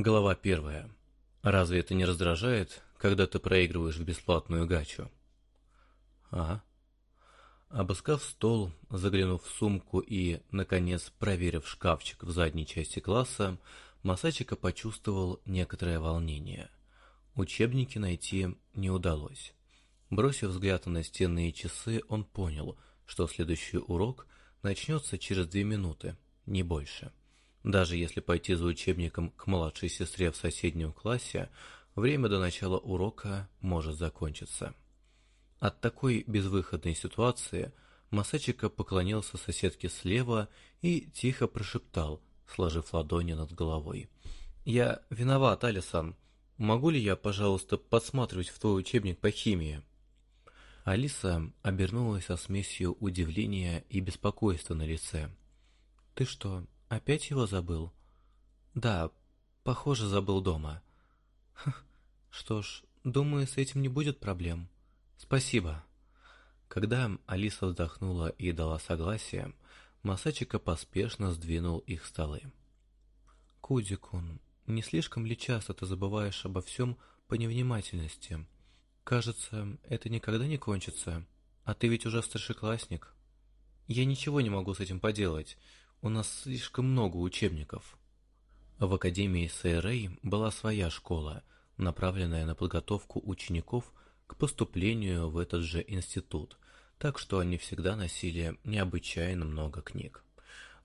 Глава первая. Разве это не раздражает, когда ты проигрываешь в бесплатную гачу? А? Обыскав стол, заглянув в сумку и, наконец, проверив шкафчик в задней части класса, Масачика почувствовал некоторое волнение. Учебники найти не удалось. Бросив взгляд на настенные часы, он понял, что следующий урок начнется через две минуты, не больше. Даже если пойти за учебником к младшей сестре в соседнем классе, время до начала урока может закончиться. От такой безвыходной ситуации Масачика поклонился соседке слева и тихо прошептал, сложив ладони над головой. «Я виноват, Алисан. Могу ли я, пожалуйста, подсматривать в твой учебник по химии?» Алиса обернулась со смесью удивления и беспокойства на лице. «Ты что, Опять его забыл? Да, похоже, забыл дома. Что ж, думаю, с этим не будет проблем. Спасибо. Когда Алиса вздохнула и дала согласие, Масачика поспешно сдвинул их столы. Кудикун, не слишком ли часто ты забываешь обо всем по невнимательности? Кажется, это никогда не кончится. А ты ведь уже старшеклассник. Я ничего не могу с этим поделать. У нас слишком много учебников. В Академии СРА была своя школа, направленная на подготовку учеников к поступлению в этот же институт, так что они всегда носили необычайно много книг.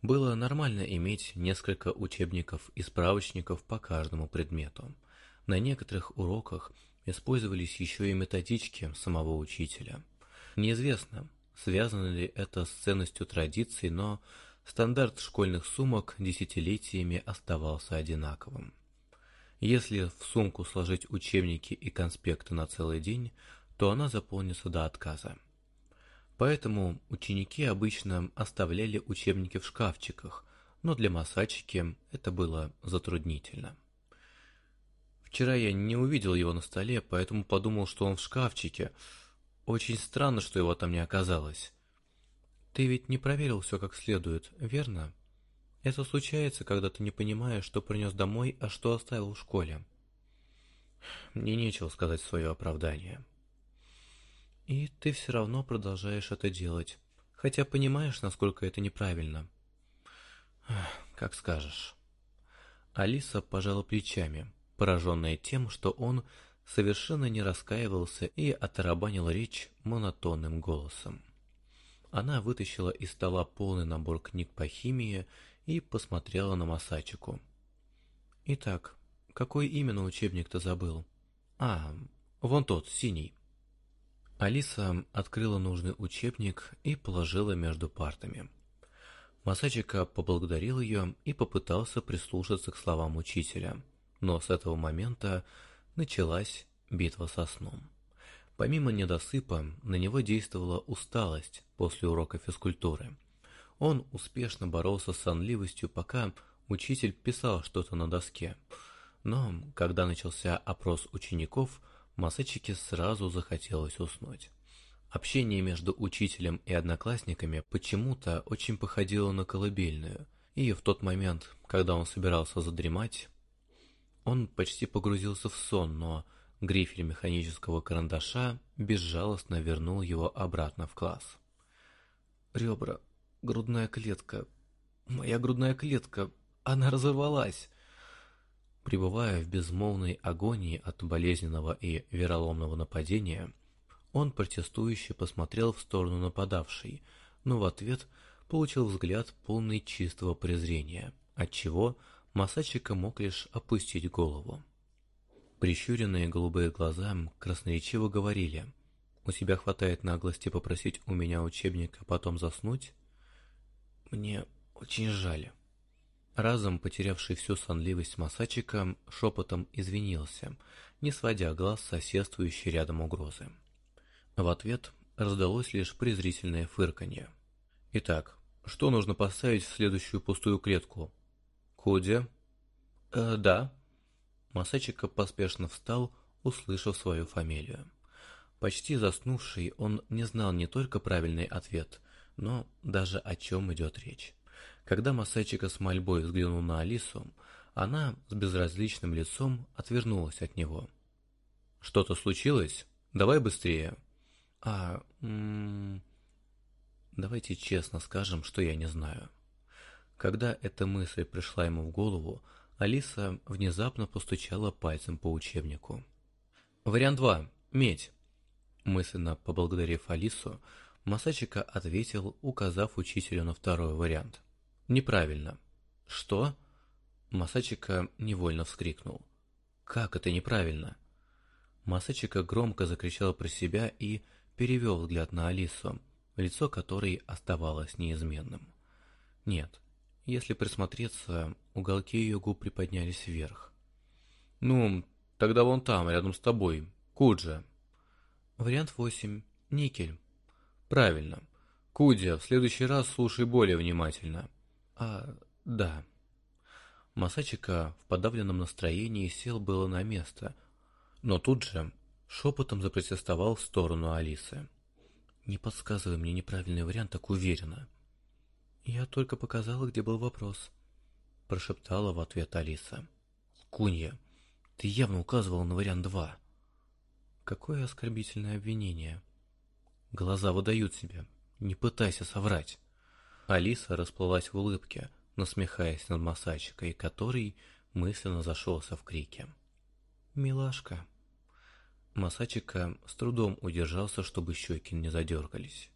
Было нормально иметь несколько учебников и справочников по каждому предмету. На некоторых уроках использовались еще и методички самого учителя. Неизвестно, связано ли это с ценностью традиций, но стандарт школьных сумок десятилетиями оставался одинаковым. Если в сумку сложить учебники и конспекты на целый день, то она заполнится до отказа. Поэтому ученики обычно оставляли учебники в шкафчиках, но для Масачики это было затруднительно. Вчера я не увидел его на столе, поэтому подумал, что он в шкафчике. Очень странно, что его там не оказалось. Ты ведь не проверил все как следует, верно? Это случается, когда ты не понимаешь, что принес домой, а что оставил в школе. Мне нечего сказать свое оправдание. И ты все равно продолжаешь это делать, хотя понимаешь, насколько это неправильно. Как скажешь. Алиса пожала плечами, пораженная тем, что он совершенно не раскаивался и оторабанил речь монотонным голосом. Она вытащила из стола полный набор книг по химии и посмотрела на Масачику. «Итак, какой именно учебник ты забыл?» «А, вон тот, синий». Алиса открыла нужный учебник и положила между партами. Масачика поблагодарил ее и попытался прислушаться к словам учителя, но с этого момента началась битва со сном. Помимо недосыпа, на него действовала усталость после урока физкультуры. Он успешно боролся с сонливостью, пока учитель писал что-то на доске. Но, когда начался опрос учеников, Масачике сразу захотелось уснуть. Общение между учителем и одноклассниками почему-то очень походило на колыбельную, и в тот момент, когда он собирался задремать, он почти погрузился в сон, но Грифель механического карандаша безжалостно вернул его обратно в класс. Ребра, грудная клетка, моя грудная клетка, она разорвалась. Пребывая в безмолвной агонии от болезненного и вероломного нападения, он протестующе посмотрел в сторону нападавшей, но в ответ получил взгляд полный чистого презрения, отчего Масачика мог лишь опустить голову. Прищуренные голубые глаза красноречиво говорили, «У тебя хватает наглости попросить у меня учебник, а потом заснуть?» «Мне очень жаль». Разом потерявший всю сонливость Масачика шепотом извинился, не сводя глаз соседствующей рядом угрозы. В ответ раздалось лишь презрительное фырканье. «Итак, что нужно поставить в следующую пустую клетку?» «Коди?» «Э, да», Масачика поспешно встал, услышав свою фамилию. Почти заснувший, он не знал не только правильный ответ, но даже о чем идет речь. Когда Масачика с мольбой взглянул на Алису, Она с безразличным лицом отвернулась от него. «Что-то случилось? Давай быстрее». «А... М -м, давайте честно скажем, что я не знаю». Когда эта мысль пришла ему в голову, Алиса внезапно постучала пальцем по учебнику. «Вариант 2. Медь». Мысленно поблагодарив Алису, Масачика ответил, указав учителю на второй вариант. «Неправильно». «Что?» Масачика невольно вскрикнул. «Как это неправильно?» Масачика громко закричал про себя и перевел взгляд на Алису, лицо которой оставалось неизменным. Нет, если присмотреться, уголки ее губ приподнялись вверх. «Ну, тогда вон там, рядом с тобой. Куджа». Вариант 8. Никель. Правильно. Кудя, в следующий раз слушай более внимательно. А, да. Масачика в подавленном настроении сел было на место, но тут же шепотом запротестовал в сторону Алисы. «Не подсказывай мне неправильный вариант так уверенно». «Я только показала, где был вопрос», — прошептала в ответ Алиса. «Кунья, ты явно указывала на вариант два». «Какое оскорбительное обвинение!» «Глаза выдают себя. Не пытайся соврать». Алиса расплылась в улыбке, насмехаясь над Масачикой, который мысленно зашелся в крике. «Милашка». Масачика с трудом удержался, чтобы щеки не задергались.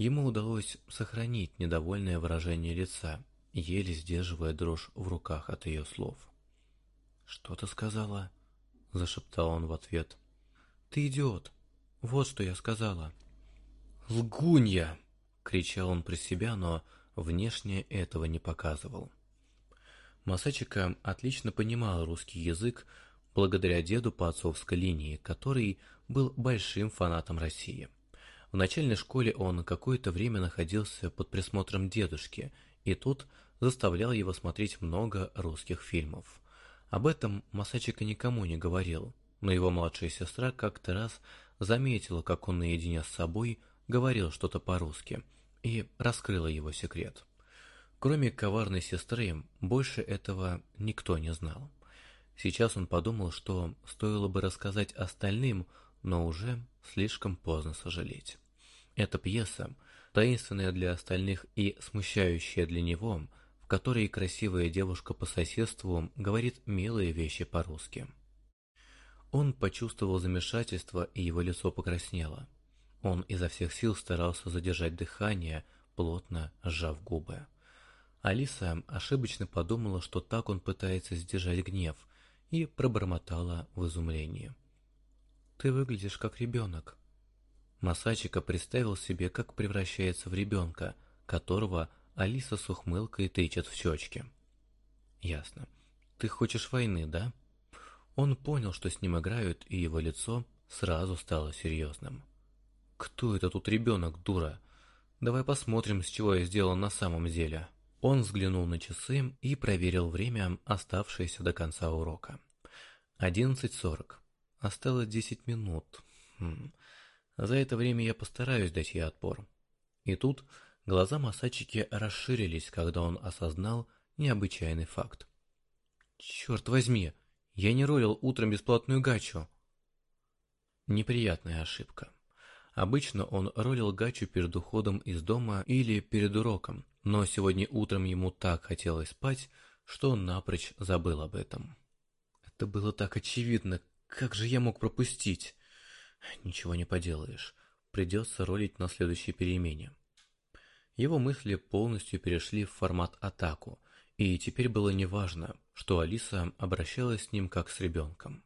Ему удалось сохранить недовольное выражение лица, еле сдерживая дрожь в руках от ее слов. «Что ты сказала?» – зашептал он в ответ. «Ты идиот! Вот что я сказала!» «Лгунья!» – кричал он при себя, но внешне этого не показывал. Масачика отлично понимал русский язык благодаря деду по отцовской линии, который был большим фанатом России – в начальной школе он какое-то время находился под присмотром дедушки, и тут заставлял его смотреть много русских фильмов. Об этом Масачика никому не говорил, но его младшая сестра как-то раз заметила, как он наедине с собой говорил что-то по-русски, и раскрыла его секрет. Кроме коварной сестры, больше этого никто не знал. Сейчас он подумал, что стоило бы рассказать остальным, но уже слишком поздно сожалеть. Эта пьеса, таинственная для остальных и смущающая для него, в которой красивая девушка по соседству говорит милые вещи по-русски. Он почувствовал замешательство, и его лицо покраснело. Он изо всех сил старался задержать дыхание, плотно сжав губы. Алиса ошибочно подумала, что так он пытается сдержать гнев, и пробормотала в изумлении. «Ты выглядишь как ребенок». Масачика представил себе, как превращается в ребенка, которого Алиса с ухмылкой тычет в щечки. «Ясно. Ты хочешь войны, да?» Он понял, что с ним играют, и его лицо сразу стало серьезным. «Кто это тут ребенок, дура? Давай посмотрим, с чего я сделан на самом деле». Он взглянул на часы и проверил время, оставшееся до конца урока. Одиннадцать сорок. Осталось десять минут. Хм. За это время я постараюсь дать ей отпор. И тут глаза Масачики расширились, когда он осознал необычайный факт. «Черт возьми, я не ролил утром бесплатную гачу!» Неприятная ошибка. Обычно он ролил гачу перед уходом из дома или перед уроком, но сегодня утром ему так хотелось спать, что он напрочь забыл об этом. Это было так очевидно, как же я мог пропустить? Ничего не поделаешь. Придется ролить на следующей перемене. Его мысли полностью перешли в формат атаку, и теперь было неважно, что Алиса обращалась с ним как с ребенком.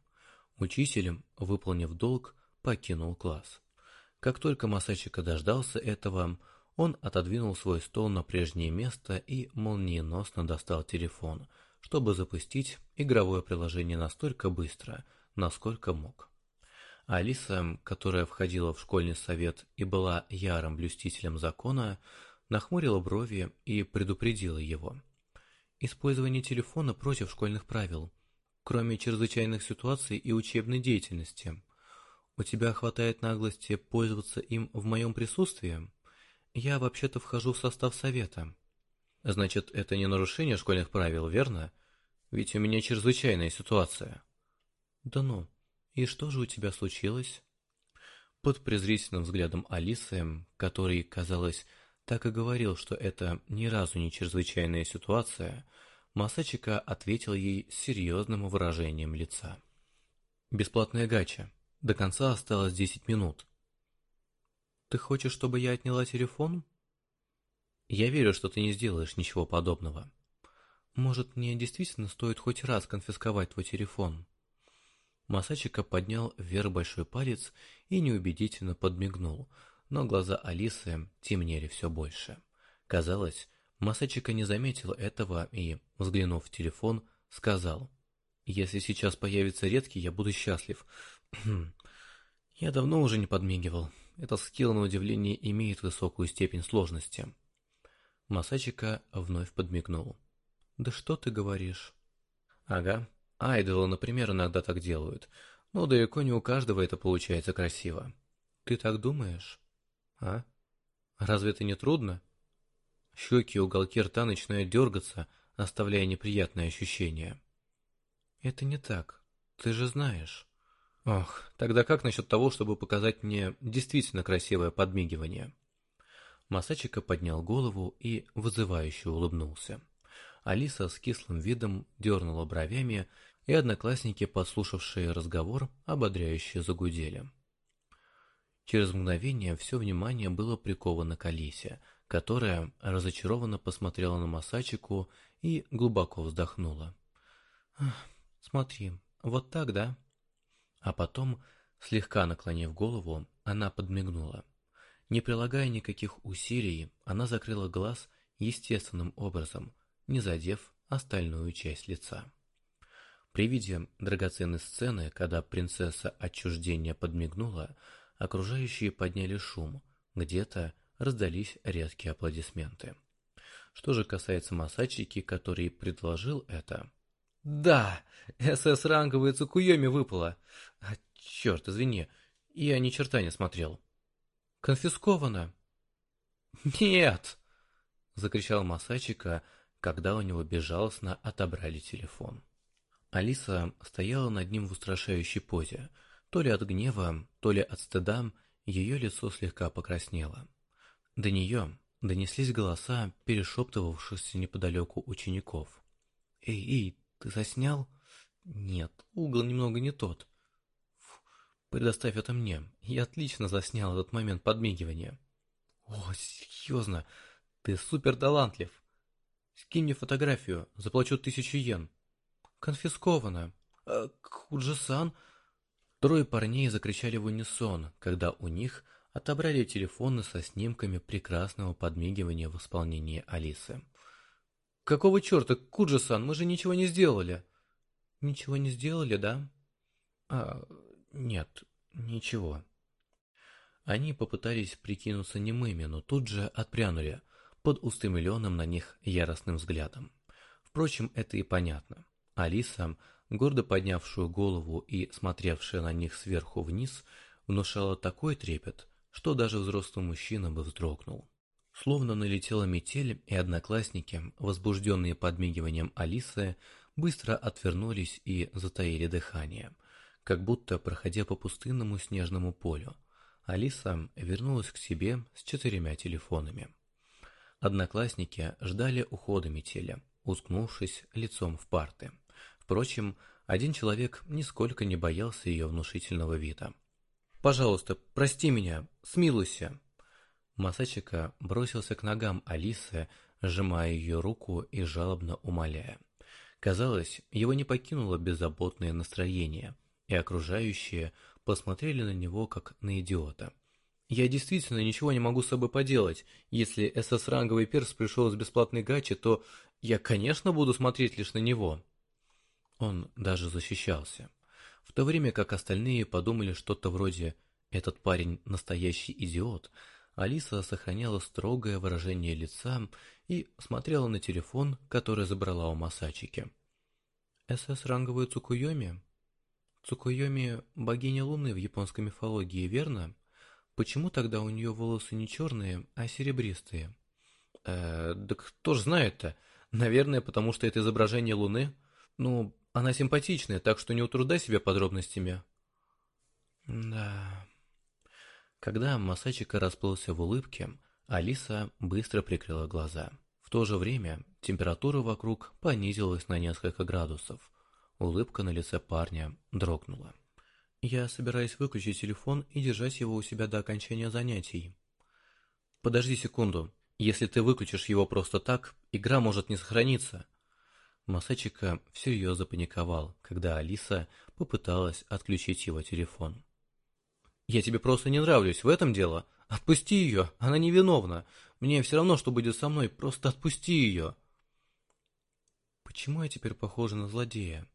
Учитель, выполнив долг, покинул класс. Как только Масачика дождался этого, он отодвинул свой стол на прежнее место и молниеносно достал телефон, чтобы запустить игровое приложение настолько быстро, насколько мог. Алиса, которая входила в школьный совет и была ярым блюстителем закона, нахмурила брови и предупредила его. Использование телефона против школьных правил, кроме чрезвычайных ситуаций и учебной деятельности. У тебя хватает наглости пользоваться им в моем присутствии? Я вообще-то вхожу в состав совета. Значит, это не нарушение школьных правил, верно? ведь у меня чрезвычайная ситуация. Да ну, и что же у тебя случилось? Под презрительным взглядом Алисы, который, казалось, так и говорил, что это ни разу не чрезвычайная ситуация, Масачика ответил ей серьезным выражением лица. «Бесплатная гача. До конца осталось десять минут». «Ты хочешь, чтобы я отняла телефон?» «Я верю, что ты не сделаешь ничего подобного. Может, мне действительно стоит хоть раз конфисковать твой телефон?» Масачика поднял вверх большой палец и неубедительно подмигнул, но глаза Алисы темнели все больше. Казалось, Масачика не заметил этого и, взглянув в телефон, сказал, «Если сейчас появится редкий, я буду счастлив. я давно уже не подмигивал. Этот скилл, на удивление, имеет высокую степень сложности». Масачика вновь подмигнул. «Да что ты говоришь?» «Ага. Айдолы, например, иногда так делают. Но далеко не у каждого это получается красиво. Ты так думаешь? А? Разве это не трудно?» Щеки и уголки рта начинают дергаться, оставляя неприятные ощущения. «Это не так. Ты же знаешь». «Ох, тогда как насчет того, чтобы показать мне действительно красивое подмигивание?» Масачика поднял голову и вызывающе улыбнулся. Алиса с кислым видом дернула бровями, и одноклассники, послушавшие разговор, ободряюще загудели. Через мгновение все внимание было приковано к Алисе, которая разочарованно посмотрела на Масачику и глубоко вздохнула. «Смотри, вот так, да?» А потом, слегка наклонив голову, она подмигнула. Не прилагая никаких усилий, она закрыла глаз естественным образом, не задев остальную часть лица. При виде драгоценной сцены, когда принцесса отчуждения подмигнула, окружающие подняли шум, где-то раздались резкие аплодисменты. Что же касается Масачики, который предложил это... «Да! СС-ранговая Цукуйоми выпала! А, черт, извини, я ни черта не смотрел!» «Конфисковано!» «Нет!» — закричал Масачика, когда у него безжалостно отобрали телефон. Алиса стояла над ним в устрашающей позе. То ли от гнева, то ли от стыда, ее лицо слегка покраснело. До нее донеслись голоса перешептывавшихся неподалеку учеников. «Эй, эй, ты заснял?» «Нет, угол немного не тот». Фу, «Предоставь это мне. Я отлично заснял этот момент подмигивания». «О, серьезно? Ты супер талантлив. Скинь мне фотографию, заплачу тысячу йен». «Конфисковано». «Э, «Куджи-сан...» Трое парней закричали в унисон, когда у них отобрали телефоны со снимками прекрасного подмигивания в исполнении Алисы. «Какого черта, Куджи-сан, мы же ничего не сделали!» «Ничего не сделали, да?» «А, нет, ничего». Они попытались прикинуться немыми, но тут же отпрянули, под устремленным на них яростным взглядом. Впрочем, это и понятно. Алиса, гордо поднявшую голову и смотревшая на них сверху вниз, внушала такой трепет, что даже взрослый мужчина бы вздрогнул. Словно налетела метель, и одноклассники, возбужденные подмигиванием Алисы, быстро отвернулись и затаили дыхание, как будто проходя по пустынному снежному полю. Алиса вернулась к себе с четырьмя телефонами. Одноклассники ждали ухода метели, ускнувшись лицом в парты. Впрочем, один человек нисколько не боялся ее внушительного вида. Пожалуйста, прости меня, смилуйся. Масачика бросился к ногам Алисы, сжимая ее руку и жалобно умоляя. Казалось, его не покинуло беззаботное настроение, и окружающие посмотрели на него как на идиота. Я действительно ничего не могу с собой поделать. Если СС-ранговый перс пришел с бесплатной гачи, то я, конечно, буду смотреть лишь на него. Он даже защищался в то время как остальные подумали что-то вроде «этот парень настоящий идиот», Алиса сохраняла строгое выражение лица и смотрела на телефон, который забрала у Масачики. «СС-ранговую Цукуйоми?» «Цукуйоми – богиня Луны в японской мифологии, верно? Почему тогда у нее волосы не черные, а серебристые?» «Э, да кто ж знает-то? Наверное, потому что это изображение Луны?» Ну, она симпатичная, так что не утруждай себя подробностями. Да. Когда Масачика расплылся в улыбке, Алиса быстро прикрыла глаза. В то же время температура вокруг понизилась на несколько градусов. Улыбка на лице парня дрогнула. Я собираюсь выключить телефон и держать его у себя до окончания занятий. Подожди секунду. Если ты выключишь его просто так, игра может не сохраниться. Масачика всерьез запаниковал, когда Алиса попыталась отключить его телефон. «Я тебе просто не нравлюсь, в этом дело. Отпусти ее, она невиновна. Мне все равно, что будет со мной, просто отпусти ее». Почему я теперь похожа на злодея?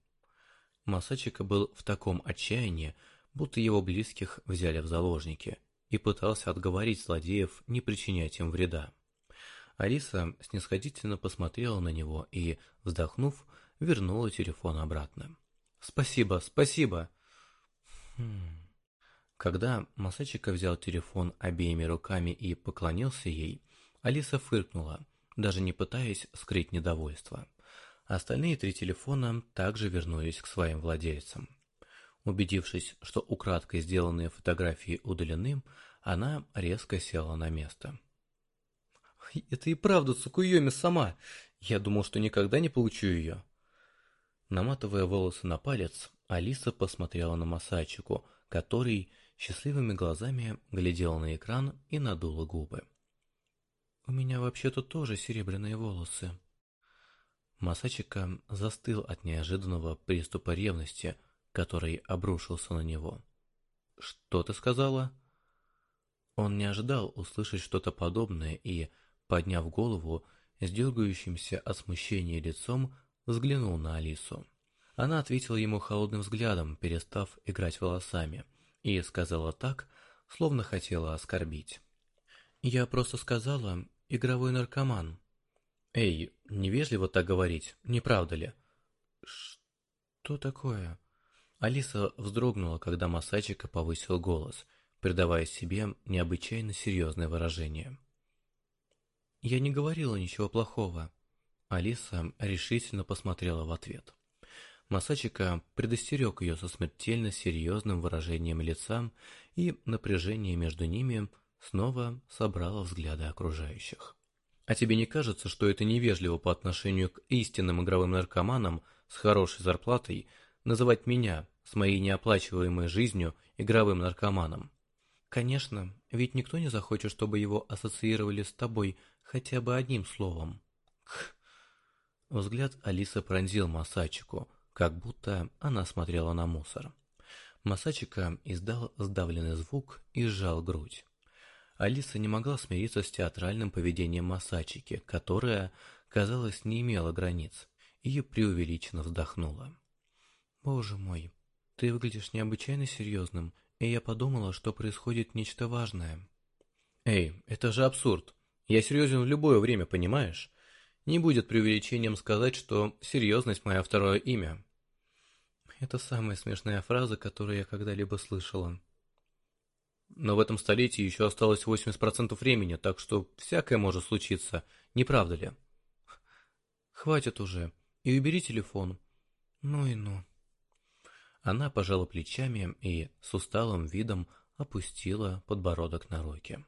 Масачика был в таком отчаянии, будто его близких взяли в заложники, и пытался отговорить злодеев не причинять им вреда. Алиса снисходительно посмотрела на него и, вздохнув, вернула телефон обратно. «Спасибо, спасибо!» хм. Когда Масачика взял телефон обеими руками и поклонился ей, Алиса фыркнула, даже не пытаясь скрыть недовольство. Остальные три телефона также вернулись к своим владельцам. Убедившись, что украдкой сделанные фотографии удалены, она резко села на место. Это и правда Цукуйоми сама. Я думал, что никогда не получу ее. Наматывая волосы на палец, Алиса посмотрела на Масачику, который счастливыми глазами глядел на экран и надула губы. «У меня вообще-то тоже серебряные волосы». Масачика застыл от неожиданного приступа ревности, который обрушился на него. «Что ты сказала?» Он не ожидал услышать что-то подобное и, Подняв голову, с дергающимся от смущения лицом, взглянул на Алису. Она ответила ему холодным взглядом, перестав играть волосами, и сказала так, словно хотела оскорбить. «Я просто сказала, игровой наркоман». «Эй, невежливо так говорить, не правда ли?» «Что такое?» Алиса вздрогнула, когда Масачика повысил голос, придавая себе необычайно серьезное выражение. «Я не говорила ничего плохого». Алиса решительно посмотрела в ответ. Масачика предостерег ее со смертельно серьезным выражением лица, и напряжение между ними снова собрало взгляды окружающих. «А тебе не кажется, что это невежливо по отношению к истинным игровым наркоманам с хорошей зарплатой называть меня с моей неоплачиваемой жизнью игровым наркоманом?» «Конечно, ведь никто не захочет, чтобы его ассоциировали с тобой хотя бы одним словом. Кх. Взгляд Алисы пронзил Масачику, как будто она смотрела на мусор. Масачика издал сдавленный звук и сжал грудь. Алиса не могла смириться с театральным поведением Масачики, которая, казалось, не имела границ, и преувеличенно вздохнула. «Боже мой, ты выглядишь необычайно серьезным, и я подумала, что происходит нечто важное». «Эй, это же абсурд!» Я серьезен в любое время, понимаешь? Не будет преувеличением сказать, что серьезность – мое второе имя. Это самая смешная фраза, которую я когда-либо слышала. Но в этом столетии еще осталось 80% времени, так что всякое может случиться, не правда ли? Хватит уже, и убери телефон. Ну и ну. Она пожала плечами и с усталым видом опустила подбородок на руки.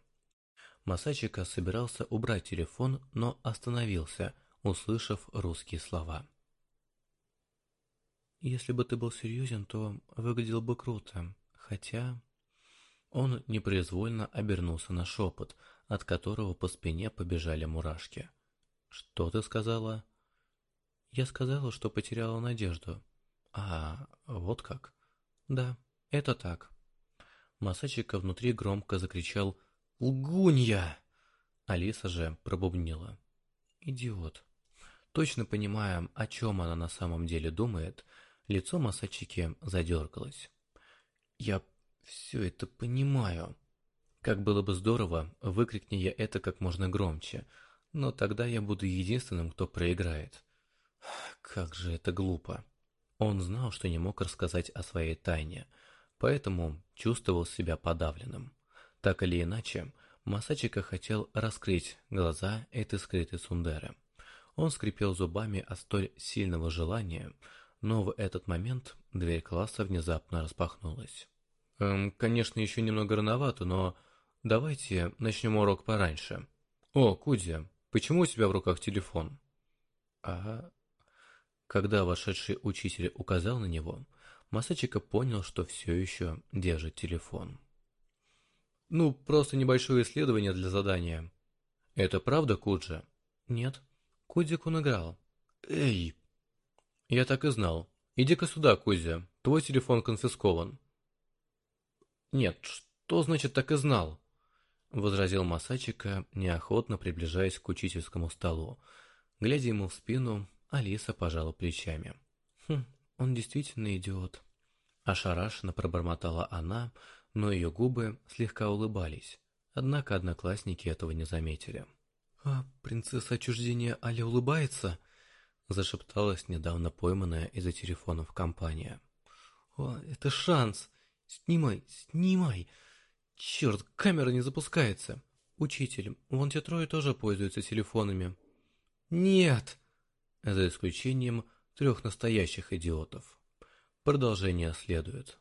Масачика собирался убрать телефон, но остановился, услышав русские слова. «Если бы ты был серьезен, то выглядел бы круто, хотя...» Он непроизвольно обернулся на шепот, от которого по спине побежали мурашки. «Что ты сказала?» «Я сказала, что потеряла надежду». «А, вот как?» «Да, это так». Масачика внутри громко закричал «Лгунья!» Алиса же пробубнила. «Идиот». Точно понимая, о чем она на самом деле думает, лицо Масачики задергалось. «Я все это понимаю. Как было бы здорово, выкрикни я это как можно громче, но тогда я буду единственным, кто проиграет. Как же это глупо». Он знал, что не мог рассказать о своей тайне, поэтому чувствовал себя подавленным. Так или иначе, Масачика хотел раскрыть глаза этой скрытой сундеры. Он скрипел зубами от столь сильного желания, Но в этот момент дверь класса внезапно распахнулась. «Эм, конечно, еще немного рановато, но давайте начнем урок пораньше. О, Кудзя, почему у тебя в руках телефон?» «А...» Когда вошедший учитель указал на него, Масачика понял, что все еще держит телефон. «Ну, просто небольшое исследование для задания». «Это правда, Куджа?» «Нет». Кудзи-кун играл. «Эй!» «Я так и знал. Иди-ка сюда, Кузя. Твой телефон конфискован». «Нет, что значит так и знал?» Возразил Масачика, неохотно приближаясь к учительскому столу. Глядя ему в спину, Алиса пожала плечами. «Хм, он действительно идиот». Ошарашенно пробормотала она, но ее губы слегка улыбались. Однако одноклассники этого не заметили. «А принцесса отчуждения Аля улыбается?» Зашепталась недавно пойманная из-за телефонов компания. «О, это шанс! Снимай, снимай! Черт, камера не запускается! Учитель, вон те трое тоже пользуются телефонами». «Нет!» За исключением трех настоящих идиотов. Продолжение следует.